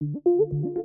Música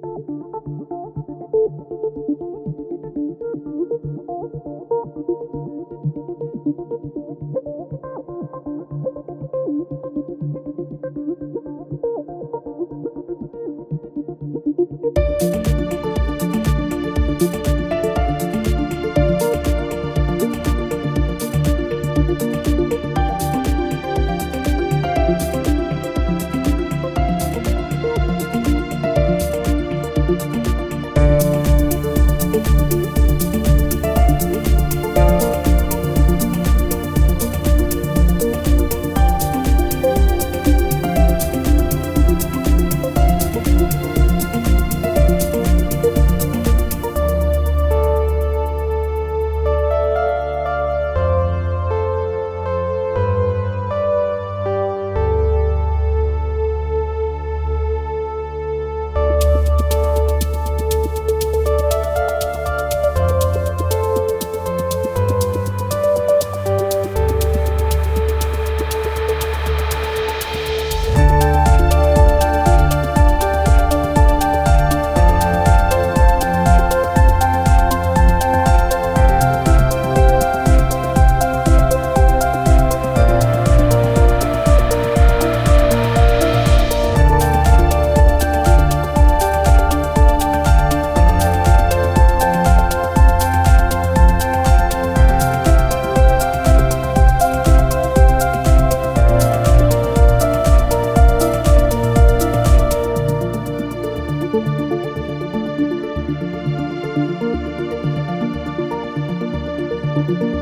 Música